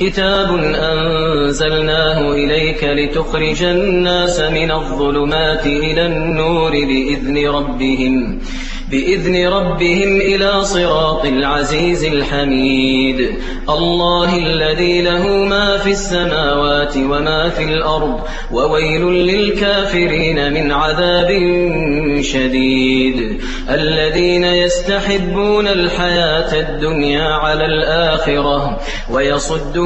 كتاب أنزلناه إليك لتخرج الناس من الظلمات إلى النور بإذن ربهم بإذن ربهم إلى صراط العزيز الحميد. الله الذي له ما في السماوات وما في الأرض وويل للكافرين من عذاب شديد. الذين يستحبون الحياة الدنيا على الآخرة ويصدون